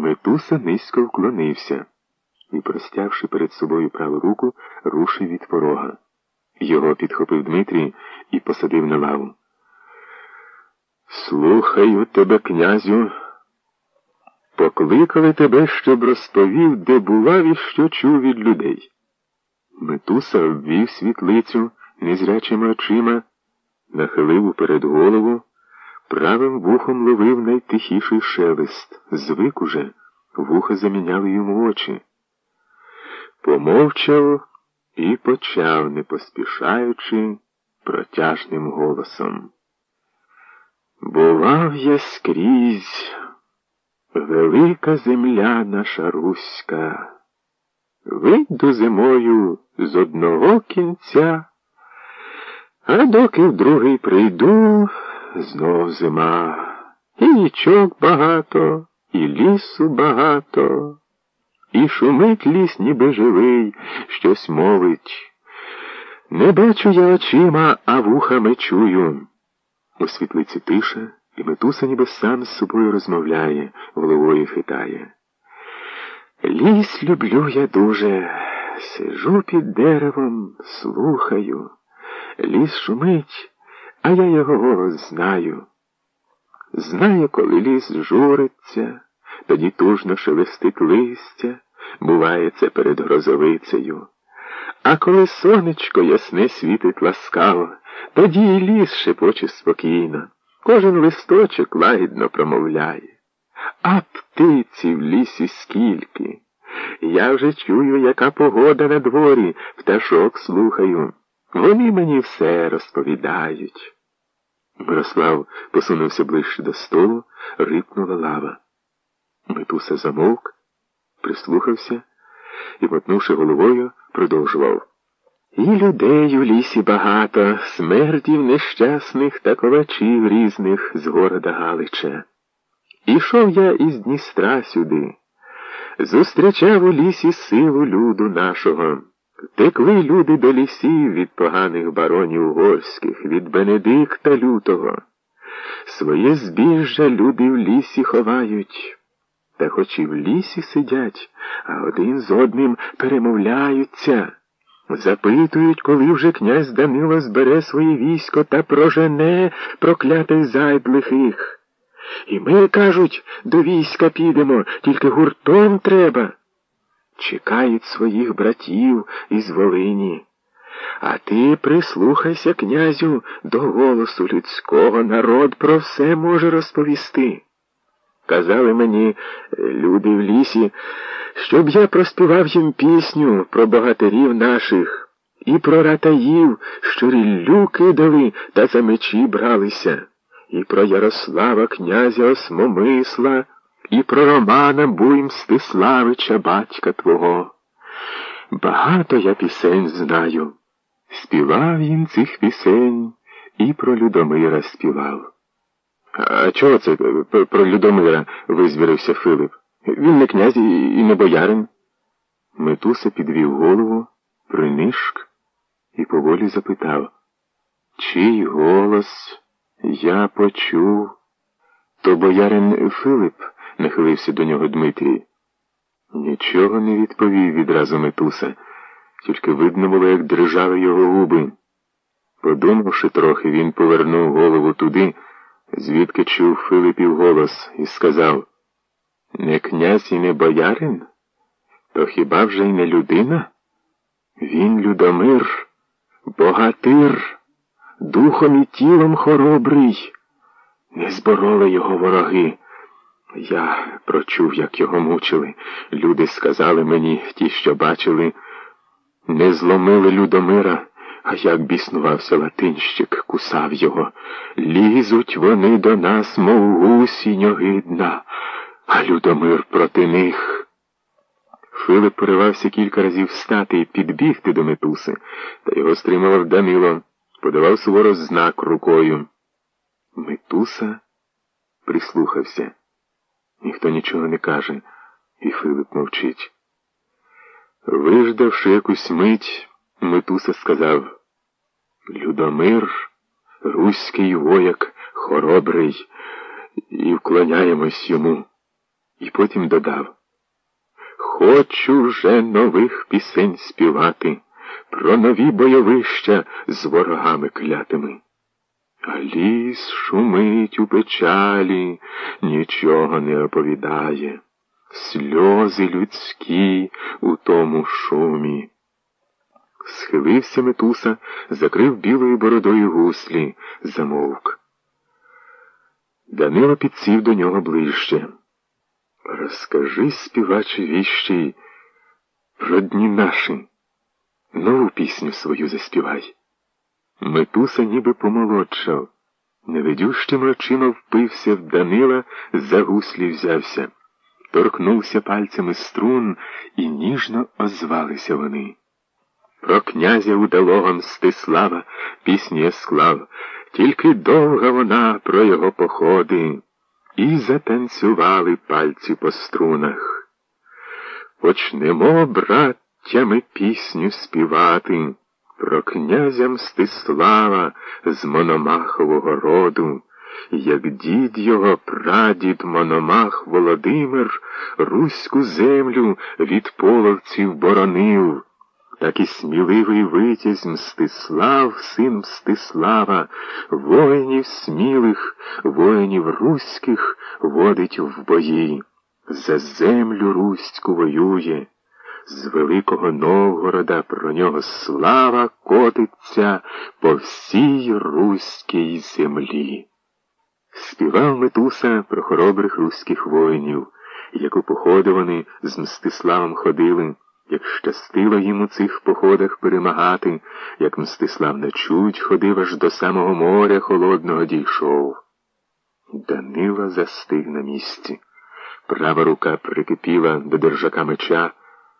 Метуса низько вклонився і, простявши перед собою праву руку, рушив від порога. Його підхопив Дмитрій і посадив на лаву. Слухаю тебе, князю. Покликали тебе, щоб розповів, де бував і що чув від людей. Метуса обвів світлицю незрячими очима, нахилив уперед голову, правим вухом ловив найтихіший шелест, звик уже, вуха заміняли йому очі. Помовчав і почав, не поспішаючи, протяжним голосом. Бував я скрізь, велика земля наша руська. Вийду зимою з одного кінця, а доки в другий прийду, знов зима. І річок багато, і лісу багато, і шумить ліс, ніби живий, щось мовить. Не бачу я очима, а вухами чую. У світлиці тиша, і метуса ніби сам з собою розмовляє, головою хитає. Ліс люблю я дуже, сижу під деревом, слухаю. Ліс шумить, а я його голос знаю. Знаю, коли ліс журиться, тоді тужно шелестить листя, буває це перед грозовицею. А коли сонечко ясне світить ласкаво, тоді і ліс шепоче спокійно, кожен листочок лагідно промовляє. А птиці в лісі скільки. Я вже чую, яка погода на дворі, пташок слухаю. Вони мені все розповідають. Мирослав посунувся ближче до столу, рипнула лава. Метуса замовк, прислухався і, мотнувши головою, продовжував. І людей у лісі багато, смертів нещасних та ковачів різних з города Галича. Ішов я із Дністра сюди, зустрічав у лісі силу люду нашого. Текли люди до лісів від поганих баронів угорських, від Бенедикта лютого. Своє збіжжя люди в лісі ховають. Та хоч і в лісі сидять, а один з одним перемовляються. Запитують, коли вже князь Данило збере своє військо та прожене проклятих зайдлихих. І ми, кажуть, до війська підемо, тільки гуртом треба. Чекають своїх братів із Волині. А ти прислухайся, князю, до голосу людського народ про все може розповісти. Казали мені люди в лісі, щоб я проспівав їм пісню про богатирів наших і про ратаїв, що ріллю кидали та за мечі бралися, і про Ярослава князя Осмомисла, і про Романа Буй Мстиславича, батька твого. Багато я пісень знаю. Співав їм цих пісень і про Людомира співав. А чого це про Людомира? визвірився Филип. Він не князь і не боярин. Метуса підвів голову, принишк і поволі запитав, чий голос я почув? То боярин Филип, нахилився до нього Дмитрій. Нічого не відповів відразу Метуса, тільки видно було, як дрижали його губи. Подумавши трохи, він повернув голову туди, звідки чув Филипів голос, і сказав не князь і не боярин? То хіба вже й не людина? Він Людомир, богатир, духом і тілом хоробрий. Не збороли його вороги. Я прочув, як його мучили. Люди сказали мені, ті, що бачили, не зломили Людомира, а як біснувався латинщик, кусав його. Лізуть вони до нас, мов гусінь огидна а Людомир проти них. Филип поривався кілька разів встати і підбігти до метуси, та його стримував Данило, подавав суворо знак рукою. Метуса прислухався. Ніхто нічого не каже, і Филип мовчить. Виждавши якусь мить, Метуса сказав Людомир, руський вояк, хоробрий, і вклоняємось йому. і потім додав Хочу вже нових пісень співати про нові бойовища з ворогами клятими. А ліс шумить у печалі, нічого не оповідає, сльози людські у тому шумі. Схилився Метуса, закрив білою бородою гуслі, замовк. Данило підсів до нього ближче. Розкажи, співаче віщий, про дні наші. Нову пісню свою заспівай. Метуса ніби помолодшав. Невидющими очима впився в Данила, за гуслі взявся, торкнувся пальцями струн, і ніжно озвалися вони. Про князя удалого Мстислава пісню я склав, тільки довга вона про його походи, і затанцювали пальці по струнах. Почнемо, браттями, пісню співати про князя Мстислава з Мономахового роду, як дід його прадід Мономах Володимир Руську землю від половців боронив. Так і сміливий витязь Мстислав, син Мстислава, воїнів смілих, воїнів руських водить в бої, за землю руську воює. З Великого Новгорода про нього слава котиться по всій руській землі. Співав Метуса про хоробрих руських воїнів, як у походи вони з Мстиславом ходили як щастило їм у цих походах перемагати, як Мстислав на чуть ходив аж до самого моря холодного дійшов. Данила застиг на місці. Права рука прикипіла до держака меча,